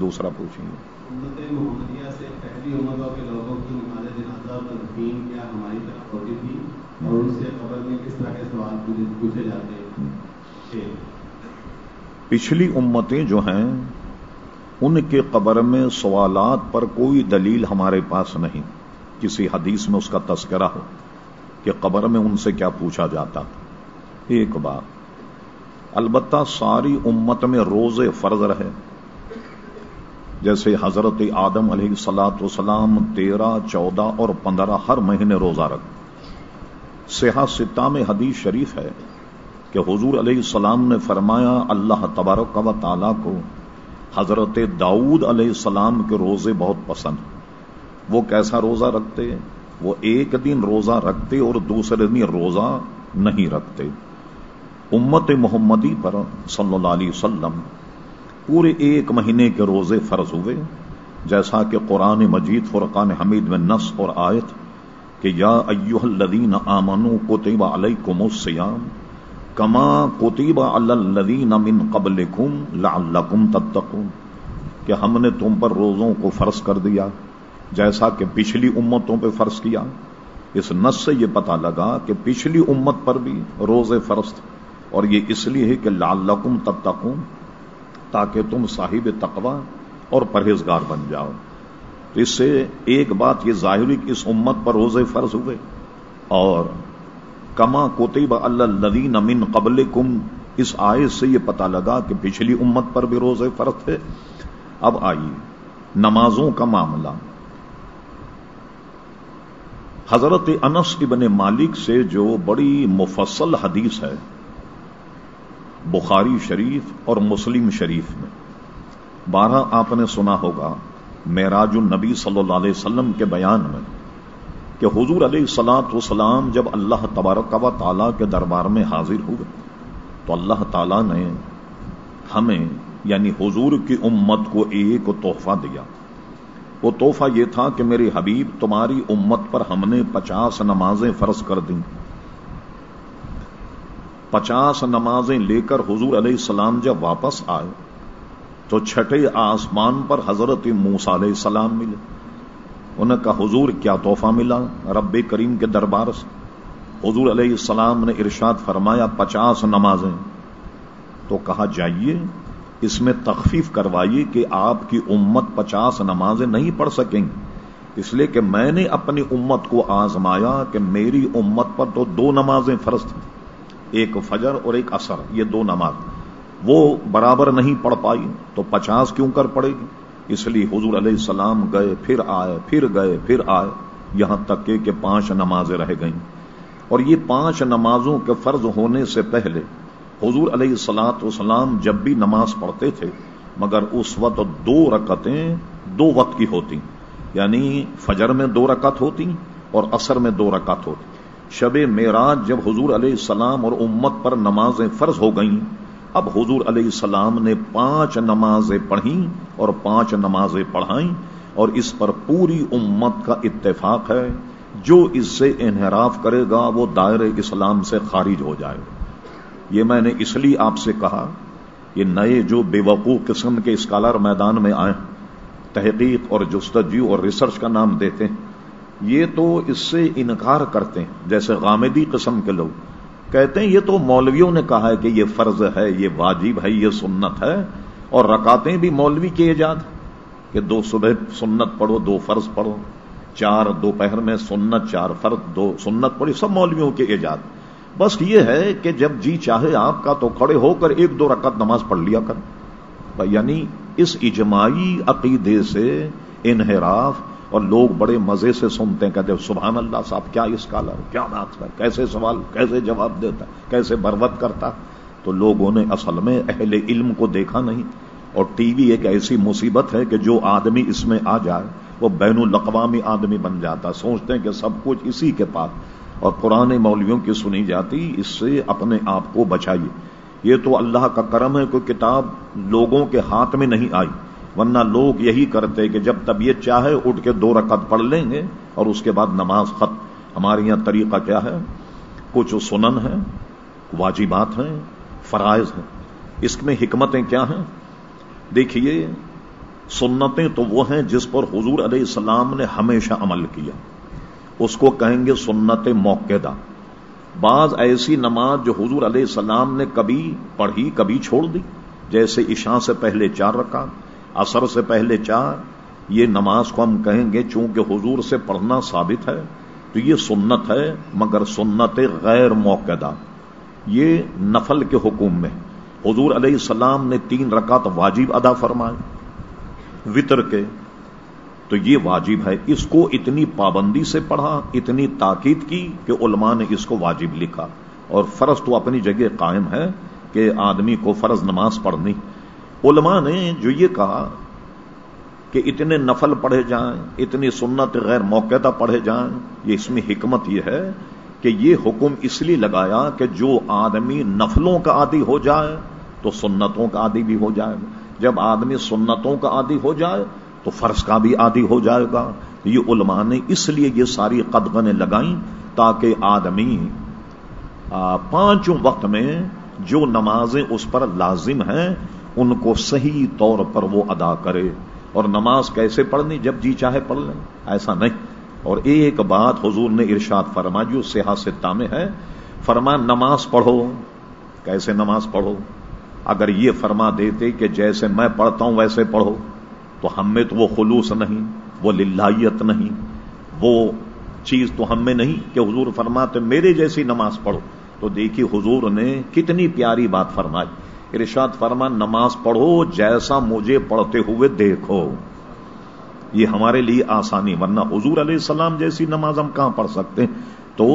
دوسرا پوچھیں امت محمدیہ سے پہلی امتوں کے لوگوں کی نماز جنازہ اور تدفین کیا ہماری طرف ہوتی تھی؟ اور ان سے قبر میں کس طرح کے سوال پوچھے- پوچھے جاتے تھے؟ پچھلی امتیں جو ہیں ان کے قبر میں سوالات پر کوئی دلیل ہمارے پاس نہیں۔ کسی حدیث میں اس کا تذکرہ ہو کہ قبر میں ان سے کیا پوچھا جاتا ایک بات البتہ ساری امت میں روزے فرض رہے۔ جیسے حضرت آدم علیہ سلاۃ وسلام تیرہ، چودہ اور پندرہ ہر مہینے روزہ رکھ۔ سیاح ستا میں حدیث شریف ہے کہ حضور علیہ السلام نے فرمایا، اللہ تبارک و تعالی کو حضرت داؤد علیہ السلام کے روزے بہت پسند۔ وہ کیسا روزہ رکھتے؟ وہ ایک دن روزہ رکھتے اور دوسرے دن روزہ نہیں رکھتے۔ امت محمدی پر صلی اللہ علیہ وسلم پورے ایک مہینے کے روزے فرض ہوئے، جیسا کہ قرآن مجید فرقان حمید میں نس اور آیت کہ یا ایوہ الذین آمنوا کتب علیکم السیام کما کتب علی الذین من قبلکم لعلکم تتقون، کہ ہم نے تم پر روزوں کو فرض کر دیا، جیسا کہ پچھلی امتوں پہ فرض کیا۔ اس نس سے یہ پتا لگا کہ پچھلی امت پر بھی روزے فرض اور یہ اس لیے ہے کہ لعلکم تتقون تاکہ تم صاحب تقوا اور پرہیزگار بن جاؤ۔ تو اس سے ایک بات یہ ظاہری کہ اس امت پر روزے فرض ہوئے۔ اور کما کوتیب الدین امین قبل کم اس آئے سے یہ پتا لگا کہ پچھلی امت پر بھی روزے فرض تھے۔ اب آئیے نمازوں کا معاملہ۔ حضرت انس ابن مالک سے جو بڑی مفصل حدیث ہے بخاری شریف اور مسلم شریف میں۔ بارہ آپ نے سنا ہوگا معراج النبی صلی اللہ علیہ وسلم کے بیان میں کہ حضور علیہ سلاۃ وسلام جب اللہ تبارک و تعالیٰ کے دربار میں حاضر ہوئے تو اللہ تعالیٰ نے ہمیں یعنی حضور کی امت کو ایک تحفہ دیا۔ وہ تحفہ یہ تھا کہ میرے حبیب تمہاری امت پر ہم نے پچاس نمازیں فرض کر دیں۔ پچاس نمازیں لے کر حضور علیہ السلام جب واپس آئے، تو چھٹے آسمان پر حضرت موسا علیہ السلام ملے۔ انہیں کہا، حضور، کیا تحفہ ملا؟ رب کریم کے دربار سے۔ حضور علیہ السلام نے ارشاد فرمایا، پچاس نمازیں۔ تو کہا، جائیے، اس میں تخفیف کروائیے کہ آپ کی امت پچاس نمازیں نہیں پڑھ سکیں۔ گی اس لیے کہ میں نے اپنی امت کو آزمایا کہ میری امت پر تو دو نمازیں فرض تھیں۔ ایک فجر اور ایک اثر یہ دو نماز۔ وہ برابر نہیں پڑھ پائی تو پچاس کیوں کر پڑے گی؟ اس لیے حضور علیہ السلام گئے پھر آئے پھر گئے پھر آئے۔ یہاں تک کہ, کہ پانچ نمازیں رہ گئیں۔ اور یہ پانچ نمازوں کے فرض ہونے سے پہلے حضور علیہ السلاط وسلام جب بھی نماز پڑھتے تھے مگر اس وقت دو رکتیں دو وقت کی ہوتی یعنی فجر میں دو رکعت ہوتی اور اثر میں دو رکعت ہوتی شب معراج جب حضور علیہ السلام اور امت پر نمازیں فرض ہو گئیں، اب حضور علیہ السلام نے پانچ نمازیں پڑھیں اور پانچ نمازیں پڑھائیں اور اس پر پوری امت کا اتفاق ہے، جو اس سے انحراف کرے گا وہ دائر اسلام سے خارج ہو جائے گا۔ یہ میں نے اس لیے آپ سے کہا، یہ نئے جو بے وقوع قسم کے اسکالر میدان میں آئے تحقیق اور جستجو اور ریسرچ کا نام دیتے ہیں۔ یہ تو اس سے انکار کرتے ہیں، جیسے غامدی قسم کے لوگ۔ کہتے ہیں، یہ تو مولویوں نے کہا ہے کہ یہ فرض ہے، یہ واجب ہے، یہ سنت ہے، اور رکاتیں بھی مولوی کے ایجاد کہ دو صبح سنت پڑھو، دو فرض پڑھو۔ چار دوپہر میں سنت، چار فرض، دو سنت پڑھی، سب مولویوں کے ایجاد۔ بس یہ ہے کہ جب جی چاہے آپ کا تو کھڑے ہو کر ایک دو رکعت نماز پڑھ لیا کر۔ یعنی اس اجماعی عقیدے سے انحراف اور لوگ بڑے مزے سے سنتے ہیں، کہتے سبحان اللہ صاحب، کیا اس کا کیا بات ہے؟ کیسے سوال، کیسے جواب دیتا کیسے بربت کرتا تو لوگوں نے اصل میں اہل علم کو دیکھا نہیں۔ اور ٹی وی ایک ایسی مصیبت ہے کہ جو آدمی اس میں آ جائے، وہ بین الاقوامی آدمی بن جاتا سوچتے ہیں کہ سب کچھ اسی کے پاس۔ اور پرانے مولویوں کی سنی جاتی، اس سے اپنے آپ کو بچائیے۔ یہ تو اللہ کا کرم ہے کوئی کتاب لوگوں کے ہاتھ میں نہیں آئی۔ ورنہ لوگ یہی کرتے کہ جب طبیعت چاہے اٹھ کے دو رکعت پڑھ لیں گے اور اس کے بعد نماز ختم۔ ہمارے یہاں طریقہ کیا ہے؟ کچھ سنن ہے واجبات ہیں، فرائض ہیں۔ اس میں حکمتیں کیا ہیں؟ دیکھیے، سنتیں تو وہ ہیں جس پر حضور علیہ السلام نے ہمیشہ عمل کیا۔ اس کو کہیں گے سنت موقع دا بعض ایسی نماز جو حضور علیہ السلام نے کبھی پڑھی، کبھی چھوڑ دی، جیسے عشاء سے پہلے چار رکھا اثر سے پہلے چار، یہ نماز کو ہم کہیں گے چونکہ حضور سے پڑھنا ثابت ہے، تو یہ سنت ہے، مگر سنت غیر موقع یہ نفل کے حکم میں۔ حضور علیہ السلام نے تین رکعت واجب ادا فرمائے وطر کے۔ تو یہ واجب ہے۔ اس کو اتنی پابندی سے پڑھا، اتنی تاکید کی کہ علماء نے اس کو واجب لکھا۔ اور فرض تو اپنی جگہ قائم ہے کہ آدمی کو فرض نماز پڑھنی علماء نے جو یہ کہا کہ اتنے نفل پڑھے جائیں، اتنی سنت غیر موقع پڑھے جائیں، یہ اس میں حکمت یہ ہے کہ یہ حکم اس لیے لگایا کہ جو آدمی نفلوں کا عادی ہو جائے تو سنتوں کا عادی بھی ہو جائے۔ گا جب آدمی سنتوں کا عادی ہو جائے تو فرض کا بھی عادی ہو جائے گا۔ یہ علماء نے اس لیے یہ ساری قدغنیں لگائیں تاکہ آدمی پانچوں وقت میں جو نمازیں اس پر لازم ہیں ان کو صحیح طور پر وہ ادا کرے اور نماز کیسے پڑھنی جب جی چاہے پڑھ لیں۔ ایسا نہیں۔ اور ایک بات حضور نے ارشاد فرما جو سیاست میں ہے فرما نماز پڑھو۔ کیسے نماز پڑھو؟ اگر یہ فرما دیتے کہ جیسے میں پڑھتا ہوں، ویسے پڑھو۔ تو ہم میں تو وہ خلوص نہیں، وہ للہیت نہیں۔ وہ چیز تو ہم میں نہیں کہ حضور فرماتے، میرے جیسی نماز پڑھو۔ تو دیکھیے، حضور نے کتنی پیاری بات فرمائی۔ ارشاد فرما، نماز پڑھو، جیسا مجھے پڑھتے ہوئے دیکھو۔ یہ ہمارے لیے آسانی، ورنہ حضور علیہ السلام جیسی نماز ہم کہاں پڑھ سکتے ہیں؟ تو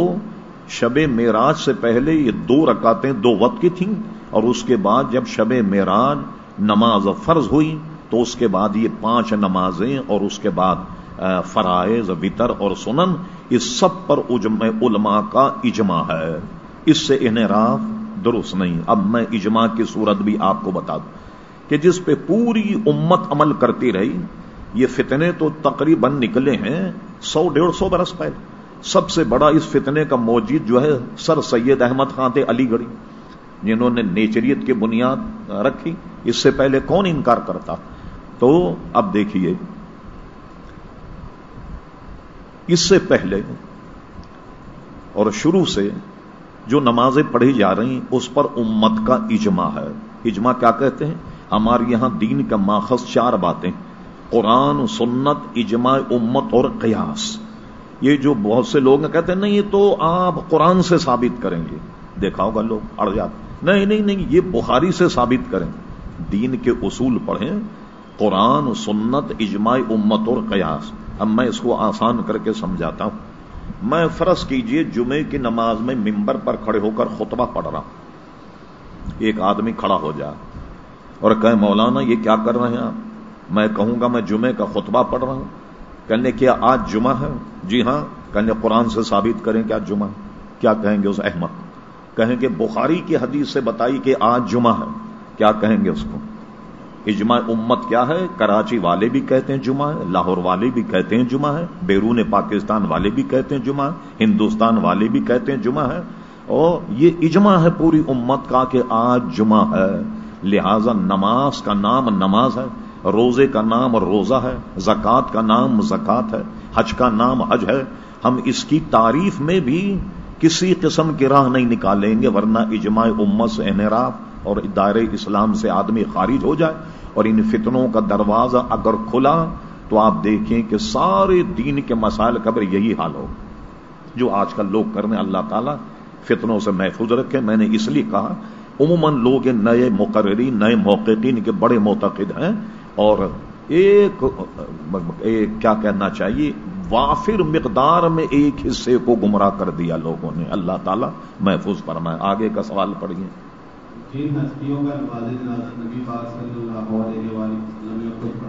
شب معراج سے پہلے یہ دو رکاتیں دو وقت کی تھیں، اور اس کے بعد جب شب معراج نماز فرض ہوئی، تو اس کے بعد یہ پانچ نمازیں اور اس کے بعد فرائض، وطر اور سنن، اس سب پر علماء کا اجماع ہے۔ اس سے انحراف درست نہیں۔ اب میں اجماع کی صورت بھی آپ کو بتا دوں کہ جس پہ پوری امت عمل کرتی رہی، یہ فتنے تو تقریباً نکلے ہیں سو ڈیڑھ سو برس پہلے۔ سب سے بڑا اس فتنے کا موجود جو ہے سر سید احمد خان تھے علی گڑھی، جنہوں نے نیچریت کی بنیاد رکھی۔ اس سے پہلے کون انکار کرتا؟ تو اب دیکھیے، اس سے پہلے اور شروع سے جو نمازیں پڑھی جا رہی اس پر امت کا اجماع ہے۔ اجماع کیا کہتے ہیں؟ ہمارے یہاں دین کا ماخذ چار باتیں۔ قرآن، سنت، اجماع، امت اور قیاس۔ یہ جو بہت سے لوگ کہتے ہیں، نہیں، یہ تو آپ قرآن سے ثابت کریں گے۔ دیکھا ہوگا لوگ، اڑ جاتے نہیں نہیں نہیں، یہ بخاری سے ثابت کریں۔ دین کے اصول پڑھیں۔ قرآن، سنت، اجماع، امت اور قیاس۔ اب میں اس کو آسان کر کے سمجھاتا ہوں۔ میں فرض کیجیے جمعے کی نماز میں ممبر پر کھڑے ہو کر خطبہ پڑھ رہا ہوں۔ ایک آدمی کھڑا ہو جائے اور کہ مولانا، یہ کیا کر رہے ہیں آپ؟ میں کہوں گا، میں جمعے کا خطبہ پڑھ رہا ہوں۔ کہنے کیا آج جمعہ ہے؟ جی ہاں۔ کہنے قرآن سے ثابت کریں کہ آج جمعہ کیا کہیں گے اس احمد؟ کہیں گے، بخاری کی حدیث سے بتائی کہ آج جمعہ ہے۔ کیا کہیں گے اس کو؟ اجماع امت کیا ہے؟ کراچی والے بھی کہتے ہیں جمعہ ہے، لاہور والے بھی کہتے ہیں جمعہ ہے، بیرون پاکستان والے بھی کہتے ہیں جمعہ ہندوستان والے بھی کہتے ہیں جمعہ ہے۔ اور یہ اجماع ہے پوری امت کا کہ آج جمعہ ہے۔ لہذا نماز کا نام نماز ہے، روزے کا نام روزہ ہے، زکوٰۃ کا نام زکات ہے، حج کا نام حج ہے۔ ہم اس کی تعریف میں بھی کسی قسم کی راہ نہیں نکالیں گے، ورنہ اجماع امت سے انحراف اور دائر اسلام سے آدمی خارج ہو جائے۔ اور ان فتنوں کا دروازہ اگر کھلا تو آپ دیکھیں کہ سارے دین کے مسائل قبر یہی حال ہو۔ جو آج کل لوگ کرنے اللہ تعالیٰ فتنوں سے محفوظ رکھے۔ میں نے اس لیے کہا، عموماً لوگ نئے مقرری نئے موقعین کے بڑے معتقد ہیں اور ایک کیا کہنا چاہیے، وافر مقدار میں ایک حصے کو گمراہ کر دیا لوگوں نے۔ اللہ تعالیٰ محفوظ فرمائے۔ آگے کا سوال پڑھیے۔ جن ہستیوں کا نبی پاک صلی اللہ علیہ وسلم